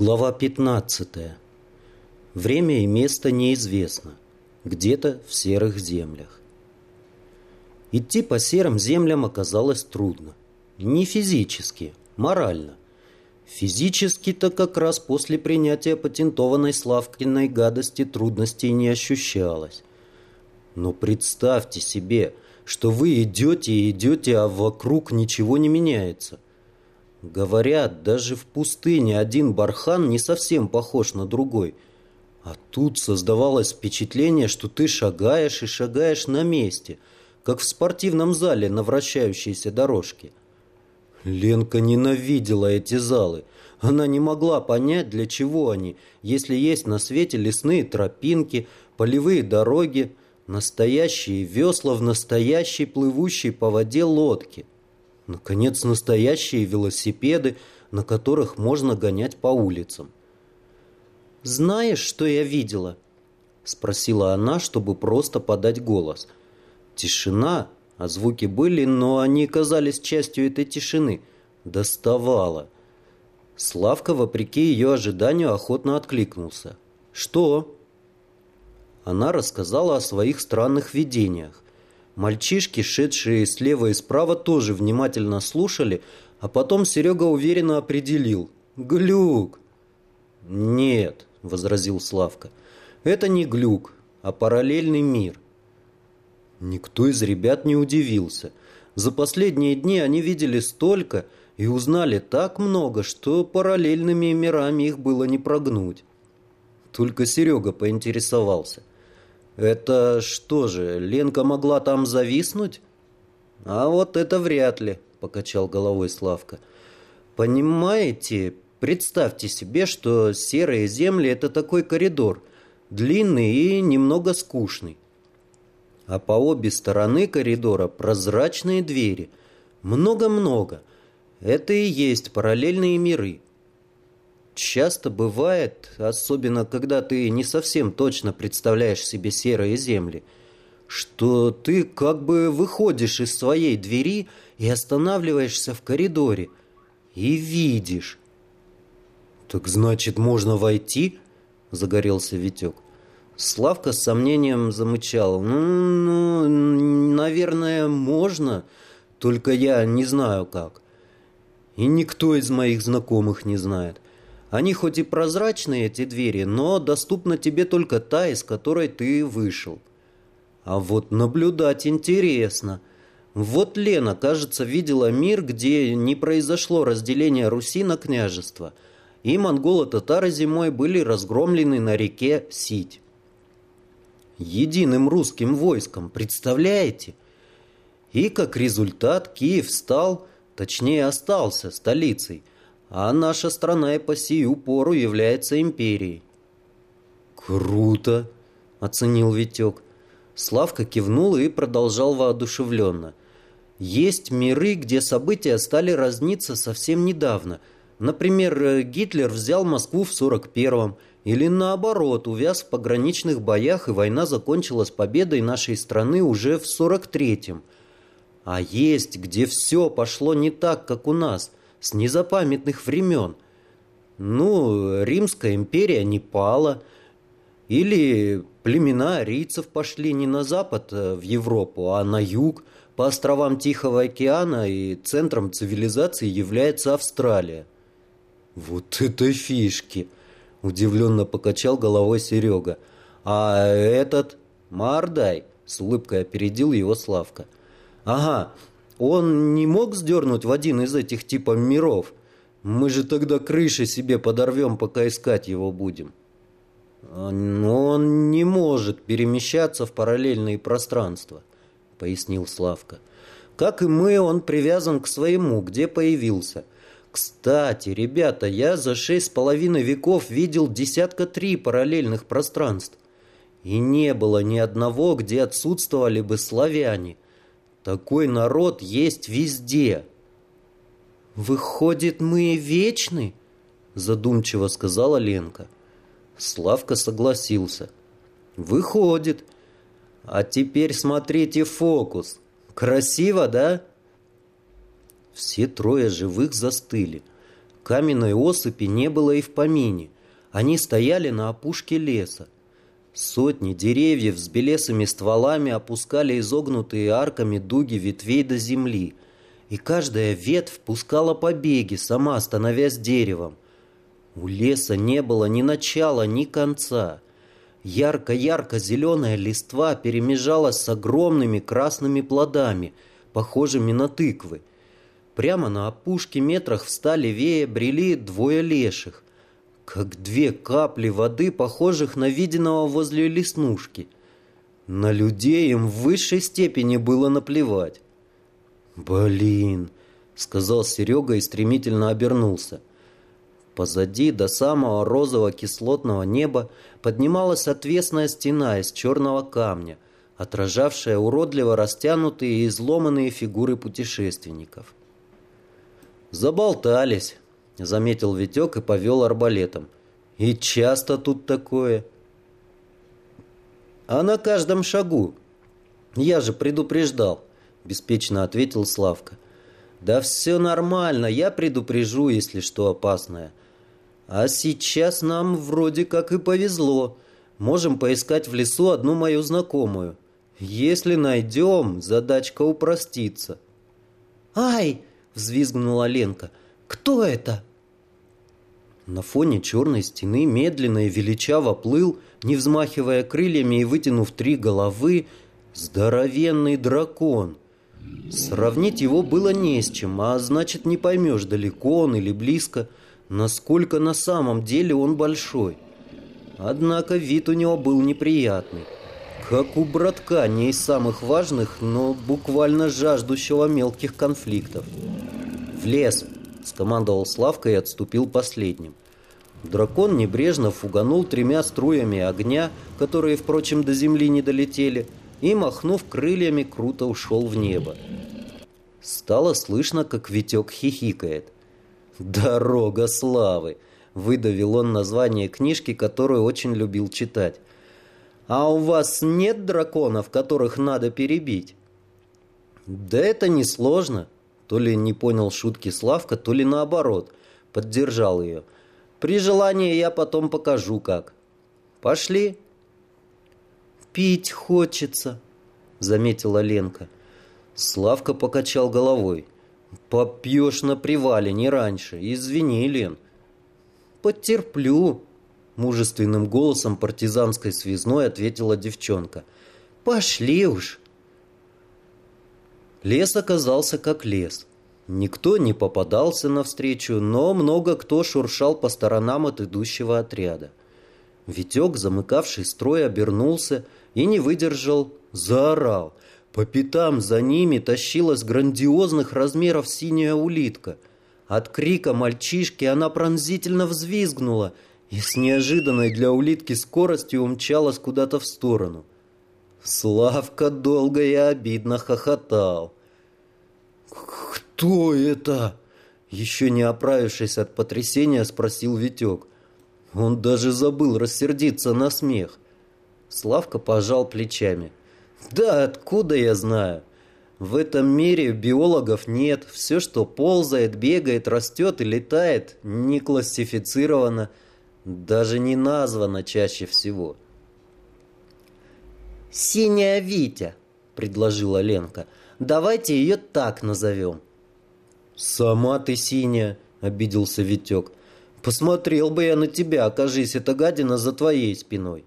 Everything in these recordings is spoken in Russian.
Глава 15. Время и место неизвестно. Где-то в серых землях. Идти по серым землям оказалось трудно. Не физически, морально. Физически-то как раз после принятия патентованной Славкиной гадости трудностей не ощущалось. Но представьте себе, что вы идете и идете, а вокруг ничего не меняется – Говорят, даже в пустыне один бархан не совсем похож на другой. А тут создавалось впечатление, что ты шагаешь и шагаешь на месте, как в спортивном зале на вращающейся дорожке. Ленка ненавидела эти залы. Она не могла понять, для чего они, если есть на свете лесные тропинки, полевые дороги, настоящие весла в настоящей плывущей по воде лодке. Наконец, настоящие велосипеды, на которых можно гонять по улицам. «Знаешь, что я видела?» — спросила она, чтобы просто подать голос. Тишина, а звуки были, но они казались частью этой тишины. Доставала. Славка, вопреки ее ожиданию, охотно откликнулся. «Что?» Она рассказала о своих странных видениях. Мальчишки, шедшие слева и справа, тоже внимательно слушали, а потом Серега уверенно определил. «Глюк!» «Нет», — возразил Славка, — «это не глюк, а параллельный мир». Никто из ребят не удивился. За последние дни они видели столько и узнали так много, что параллельными мирами их было не прогнуть. Только Серега поинтересовался. Это что же, Ленка могла там зависнуть? А вот это вряд ли, покачал головой Славка. Понимаете, представьте себе, что серые земли это такой коридор, длинный и немного скучный. А по обе стороны коридора прозрачные двери. Много-много. Это и есть параллельные миры. Часто бывает, особенно когда ты не совсем точно представляешь себе серые земли, что ты как бы выходишь из своей двери и останавливаешься в коридоре и видишь. «Так значит, можно войти?» – загорелся Витек. Славка с сомнением замычал. «Ну, ну, наверное, можно, только я не знаю как. И никто из моих знакомых не знает. Они хоть и прозрачные, эти двери, но доступна тебе только та, из которой ты вышел. А вот наблюдать интересно. Вот Лена, кажется, видела мир, где не произошло разделение Руси на княжество, и монголо-татары зимой были разгромлены на реке Сить. Единым русским войском, представляете? И как результат Киев стал, точнее остался столицей – а наша страна и по сию пору является империей. «Круто!» — оценил Витек. Славка кивнул и продолжал воодушевленно. «Есть миры, где события стали разниться совсем недавно. Например, Гитлер взял Москву в 41-м, или наоборот, увяз в пограничных боях, и война закончилась победой нашей страны уже в 43-м. А есть, где все пошло не так, как у нас — с незапамятных времен. Ну, Римская империя не пала, или племена арийцев пошли не на запад, а в Европу, а на юг, по островам Тихого океана, и центром цивилизации является Австралия. «Вот это фишки!» – удивленно покачал головой Серега. «А этот Мардай?» – с улыбкой опередил его Славка. «Ага, он не мог сдернуть в один из этих типа миров? Мы же тогда крыши себе подорвем, пока искать его будем. Но он не может перемещаться в параллельные пространства, пояснил Славка. Как и мы, он привязан к своему, где появился. Кстати, ребята, я за шесть с половиной веков видел десятка три параллельных пространств. И не было ни одного, где отсутствовали бы славяне – такой народ есть везде. Выходит, мы вечны? Задумчиво сказала Ленка. Славка согласился. Выходит. А теперь смотрите фокус. Красиво, да? Все трое живых застыли. Каменной осыпи не было и в помине. Они стояли на опушке леса. Сотни деревьев с белесыми стволами опускали изогнутые арками дуги ветвей до земли, и каждая ветвь пускала побеги, сама становясь деревом. У леса не было ни начала, ни конца. Ярко-ярко зеленая листва перемежалась с огромными красными плодами, похожими на тыквы. Прямо на опушке метрах в ста левее брели двое леших, как две капли воды, похожих на виденного возле леснушки. На людей им в высшей степени было наплевать. «Блин!» — сказал Серега и стремительно обернулся. Позади, до самого розового кислотного неба, поднималась отвесная стена из черного камня, отражавшая уродливо растянутые и изломанные фигуры путешественников. «Заболтались», — заметил Витек и повел арбалетом. «И часто тут такое?» «А на каждом шагу. Я же предупреждал», — беспечно ответил Славка. «Да все нормально, я предупрежу, если что опасное. А сейчас нам вроде как и повезло. Можем поискать в лесу одну мою знакомую. Если найдем, задачка упростится». «Ай!» — взвизгнула Ленка. «Кто это?» На фоне черной стены медленно и величаво плыл, не взмахивая крыльями и вытянув три головы, здоровенный дракон. Сравнить его было не с чем, а значит не поймешь, далеко он или близко, насколько на самом деле он большой. Однако вид у него был неприятный. Как у братка, не из самых важных, но буквально жаждущего мелких конфликтов. «В лес!» — скомандовал Славка и отступил последним. Дракон небрежно фуганул тремя струями огня, которые, впрочем, до земли не долетели, и, махнув крыльями, круто ушел в небо. Стало слышно, как Витек хихикает. «Дорога славы!» — выдавил он название книжки, которую очень любил читать. «А у вас нет драконов, которых надо перебить?» «Да это несложно», то ли не понял шутки Славка, то ли наоборот, поддержал ее. При желании я потом покажу как. Пошли. Пить хочется, заметила Ленка. Славка покачал головой. Попьешь на привале, не раньше. Извини, Лен. Потерплю, мужественным голосом партизанской связной ответила девчонка. Пошли уж. Лес оказался как лес. Никто не попадался навстречу, но много кто шуршал по сторонам от идущего отряда. Витек, замыкавший строй, обернулся и не выдержал, заорал. По пятам за ними тащилась грандиозных размеров синяя улитка. От крика мальчишки она пронзительно взвизгнула и с неожиданной для улитки скоростью умчалась куда-то в сторону. Славка долго и обидно хохотал. «Кто это?» Еще не оправившись от потрясения, спросил Витек. Он даже забыл рассердиться на смех. Славка пожал плечами. «Да откуда я знаю? В этом мире биологов нет. Все, что ползает, бегает, растет и летает, не классифицировано, даже не названо чаще всего». «Синяя Витя», — предложила Ленка. «Давайте ее так назовем». «Сама ты синяя», — обиделся Витек. «Посмотрел бы я на тебя, окажись эта гадина за твоей спиной».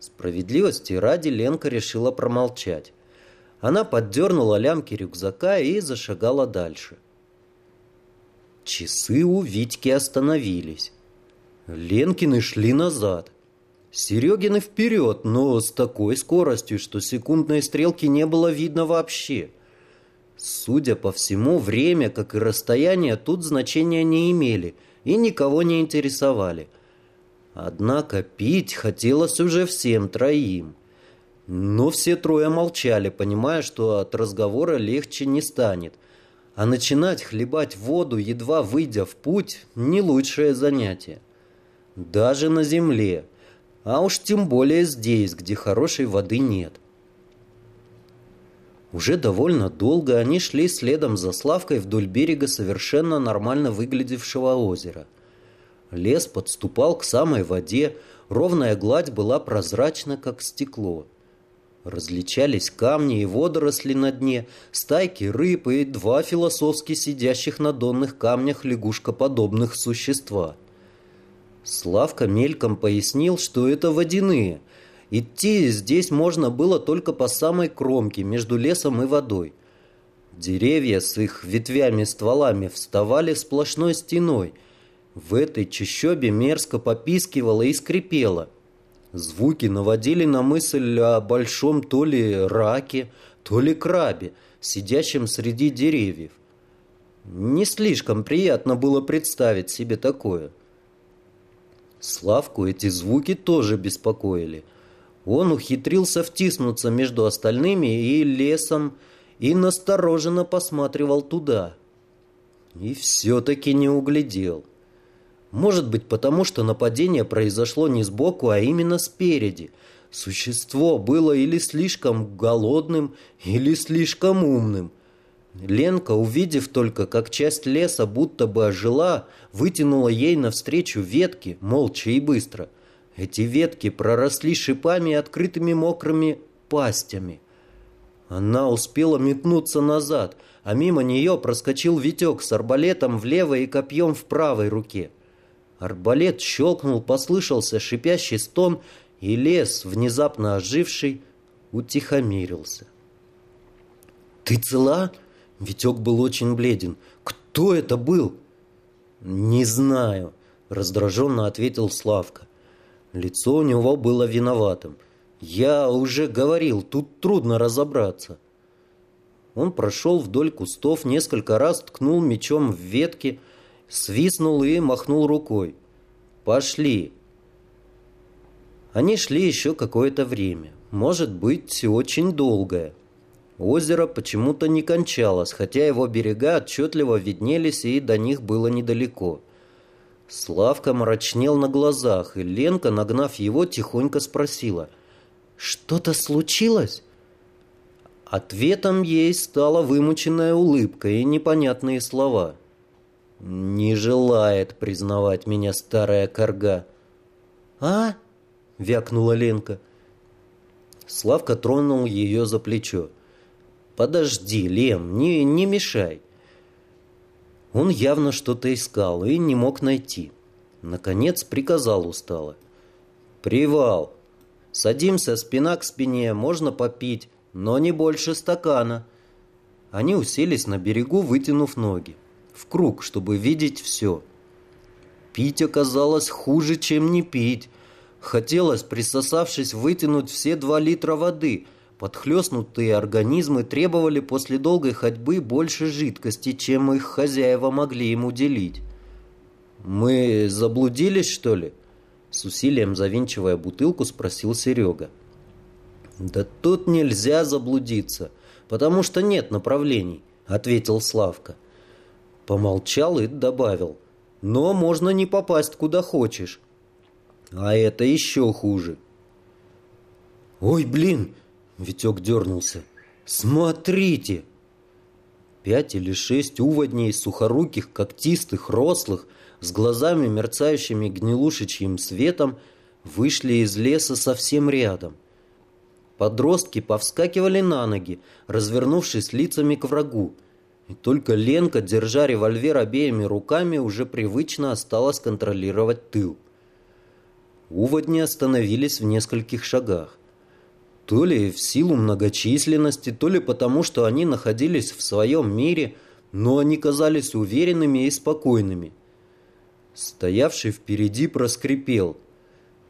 Справедливости ради Ленка решила промолчать. Она поддернула лямки рюкзака и зашагала дальше. Часы у Витьки остановились. Ленкины шли назад. Серегины вперед, но с такой скоростью, что секундной стрелки не было видно вообще. Судя по всему, время, как и расстояние, тут значения не имели и никого не интересовали. Однако пить хотелось уже всем троим. Но все трое молчали, понимая, что от разговора легче не станет. А начинать хлебать воду, едва выйдя в путь, не лучшее занятие. Даже на земле – а уж тем более здесь, где хорошей воды нет. Уже довольно долго они шли следом за Славкой вдоль берега совершенно нормально выглядевшего озера. Лес подступал к самой воде, ровная гладь была прозрачна, как стекло. Различались камни и водоросли на дне, стайки рыб и два философски сидящих на донных камнях лягушкоподобных существа. Славка мельком пояснил, что это водяные. Идти здесь можно было только по самой кромке, между лесом и водой. Деревья с их ветвями-стволами вставали сплошной стеной. В этой чащобе мерзко попискивало и скрипело. Звуки наводили на мысль о большом то ли раке, то ли крабе, сидящем среди деревьев. Не слишком приятно было представить себе такое. Славку эти звуки тоже беспокоили. Он ухитрился втиснуться между остальными и лесом и настороженно посматривал туда. И все-таки не углядел. Может быть, потому что нападение произошло не сбоку, а именно спереди. Существо было или слишком голодным, или слишком умным. Ленка, увидев только, как часть леса будто бы ожила, вытянула ей навстречу ветки, молча и быстро. Эти ветки проросли шипами и открытыми мокрыми пастями. Она успела метнуться назад, а мимо нее проскочил Витек с арбалетом в левой и копьем в правой руке. Арбалет щелкнул, послышался шипящий стон, и лес, внезапно оживший, утихомирился. «Ты цела?» Витек был очень бледен. «Кто это был?» «Не знаю», — раздраженно ответил Славка. Лицо у него было виноватым. «Я уже говорил, тут трудно разобраться». Он прошел вдоль кустов, несколько раз ткнул мечом в ветки, — свистнул и махнул рукой. «Пошли!» Они шли еще какое-то время, может быть, очень долгое. Озеро почему-то не кончалось, хотя его берега отчетливо виднелись, и до них было недалеко. Славка мрачнел на глазах, и Ленка, нагнав его, тихонько спросила. «Что-то случилось?» Ответом ей стала вымученная улыбка и непонятные слова – «Не желает признавать меня старая корга». «А?» — вякнула Ленка. Славка тронул ее за плечо. «Подожди, Лем, не, не мешай». Он явно что-то искал и не мог найти. Наконец приказал устало. «Привал! Садимся спина к спине, можно попить, но не больше стакана». Они уселись на берегу, вытянув ноги в круг, чтобы видеть все. Пить оказалось хуже, чем не пить. Хотелось, присосавшись, вытянуть все два литра воды. Подхлестнутые организмы требовали после долгой ходьбы больше жидкости, чем их хозяева могли им уделить. «Мы заблудились, что ли?» С усилием завинчивая бутылку, спросил Серега. «Да тут нельзя заблудиться, потому что нет направлений», — ответил Славка. Помолчал и добавил. Но можно не попасть куда хочешь. А это еще хуже. Ой, блин! Витек дернулся. Смотрите! Пять или шесть уводней сухоруких, когтистых, рослых, с глазами, мерцающими гнилушечьим светом, вышли из леса совсем рядом. Подростки повскакивали на ноги, развернувшись лицами к врагу. И только Ленка, держа револьвер обеими руками, уже привычно осталась контролировать тыл. Уводни остановились в нескольких шагах. То ли в силу многочисленности, то ли потому, что они находились в своем мире, но они казались уверенными и спокойными. Стоявший впереди проскрипел.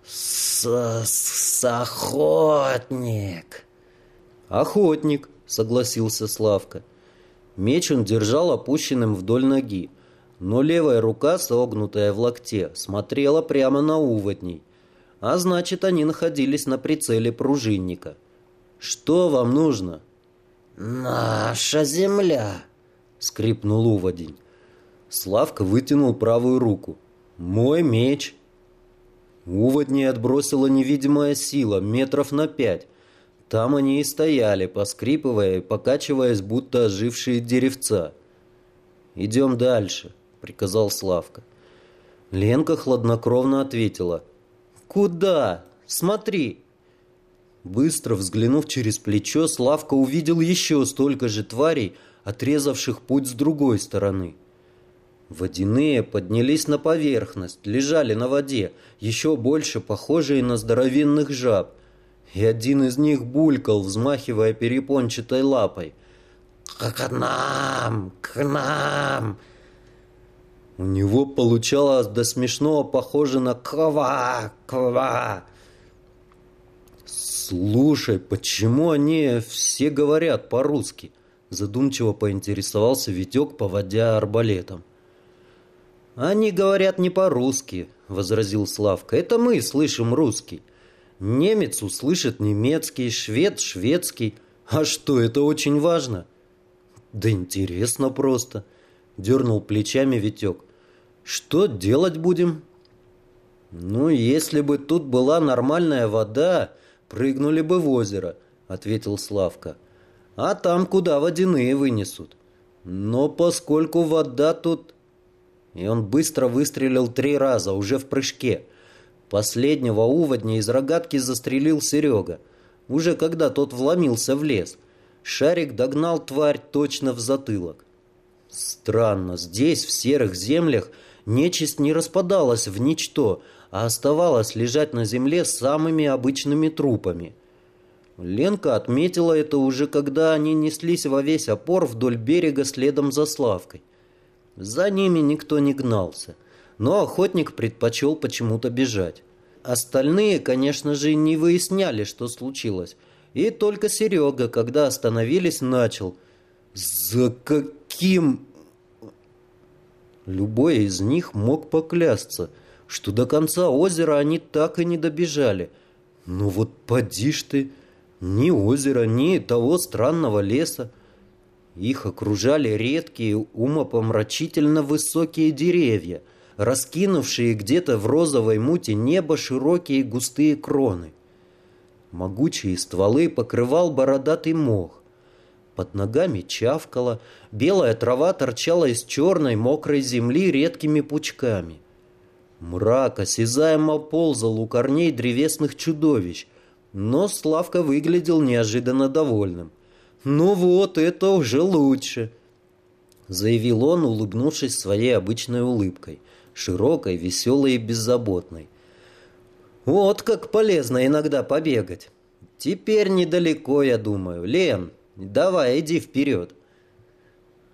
«С-охотник!» «Охотник», — согласился Славка. Меч он держал опущенным вдоль ноги, но левая рука, согнутая в локте, смотрела прямо на уводней, а значит, они находились на прицеле пружинника. «Что вам нужно?» «Наша земля!» — скрипнул уводень. Славка вытянул правую руку. «Мой меч!» Уводней отбросила невидимая сила, метров на пять. Там они и стояли, поскрипывая и покачиваясь, будто ожившие деревца. «Идем дальше», — приказал Славка. Ленка хладнокровно ответила. «Куда? Смотри!» Быстро взглянув через плечо, Славка увидел еще столько же тварей, отрезавших путь с другой стороны. Водяные поднялись на поверхность, лежали на воде, еще больше похожие на здоровенных жаб. И один из них булькал, взмахивая перепончатой лапой. «К нам! К нам!» У него получалось до смешного похоже на «ква! Ква!». «Слушай, почему они все говорят по-русски?» Задумчиво поинтересовался Витек, поводя арбалетом. «Они говорят не по-русски», — возразил Славка. «Это мы слышим русский. Немец услышит немецкий, швед — шведский. А что, это очень важно?» «Да интересно просто», — дернул плечами Витек. «Что делать будем?» «Ну, если бы тут была нормальная вода, прыгнули бы в озеро», — ответил Славка. «А там куда водяные вынесут. Но поскольку вода тут и он быстро выстрелил три раза, уже в прыжке. Последнего уводня из рогатки застрелил Серега, уже когда тот вломился в лес. Шарик догнал тварь точно в затылок. Странно, здесь, в серых землях, нечисть не распадалась в ничто, а оставалась лежать на земле самыми обычными трупами. Ленка отметила это уже, когда они неслись во весь опор вдоль берега следом за Славкой. За ними никто не гнался, но охотник предпочел почему-то бежать. Остальные, конечно же, не выясняли, что случилось. И только Серега, когда остановились, начал. «За каким...» Любой из них мог поклясться, что до конца озера они так и не добежали. Ну вот поди ж ты, ни озера, ни того странного леса. Их окружали редкие, умопомрачительно высокие деревья, раскинувшие где-то в розовой муте неба широкие густые кроны. Могучие стволы покрывал бородатый мох. Под ногами чавкала, белая трава торчала из черной мокрой земли редкими пучками. Мрак осязаемо ползал у корней древесных чудовищ, но Славка выглядел неожиданно довольным – «Ну вот, это уже лучше», — заявил он, улыбнувшись своей обычной улыбкой, широкой, веселой и беззаботной. «Вот как полезно иногда побегать. Теперь недалеко, я думаю. Лен, давай, иди вперед».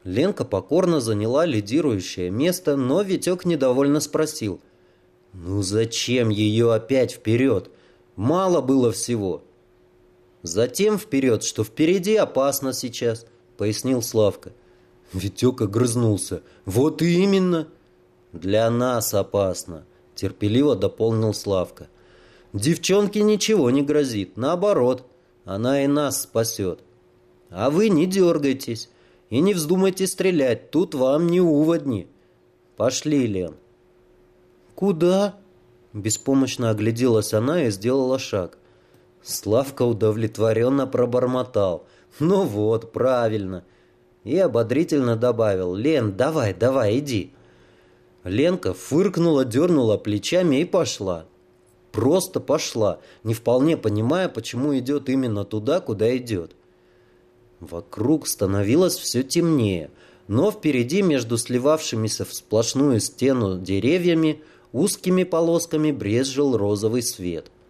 Ленка покорно заняла лидирующее место, но Витек недовольно спросил. «Ну зачем ее опять вперед? Мало было всего». Затем вперед, что впереди опасно сейчас, пояснил Славка. Витек огрызнулся. Вот именно. Для нас опасно, терпеливо дополнил Славка. Девчонке ничего не грозит, наоборот, она и нас спасет. А вы не дергайтесь и не вздумайте стрелять, тут вам не уводни. Пошли, Лен. Куда? Беспомощно огляделась она и сделала шаг. Славка удовлетворенно пробормотал. «Ну вот, правильно». И ободрительно добавил. «Лен, давай, давай, иди». Ленка фыркнула, дернула плечами и пошла. Просто пошла, не вполне понимая, почему идет именно туда, куда идет. Вокруг становилось все темнее, но впереди между сливавшимися в сплошную стену деревьями узкими полосками брезжил розовый свет –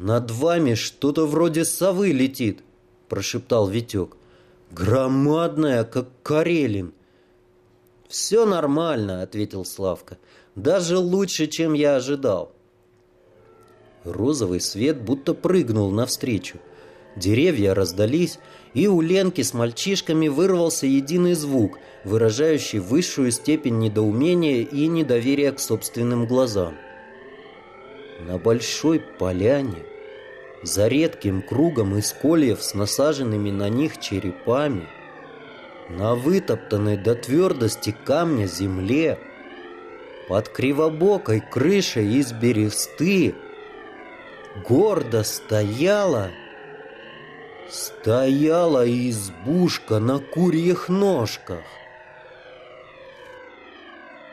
«Над вами что-то вроде совы летит», – прошептал Витек. «Громадная, как Карелин». «Все нормально», – ответил Славка. «Даже лучше, чем я ожидал». Розовый свет будто прыгнул навстречу. Деревья раздались, и у Ленки с мальчишками вырвался единый звук, выражающий высшую степень недоумения и недоверия к собственным глазам. На большой поляне, за редким кругом из кольев с насаженными на них черепами, на вытоптанной до твердости камня земле, под кривобокой крышей из бересты, гордо стояла Стояла избушка на курьих ножках.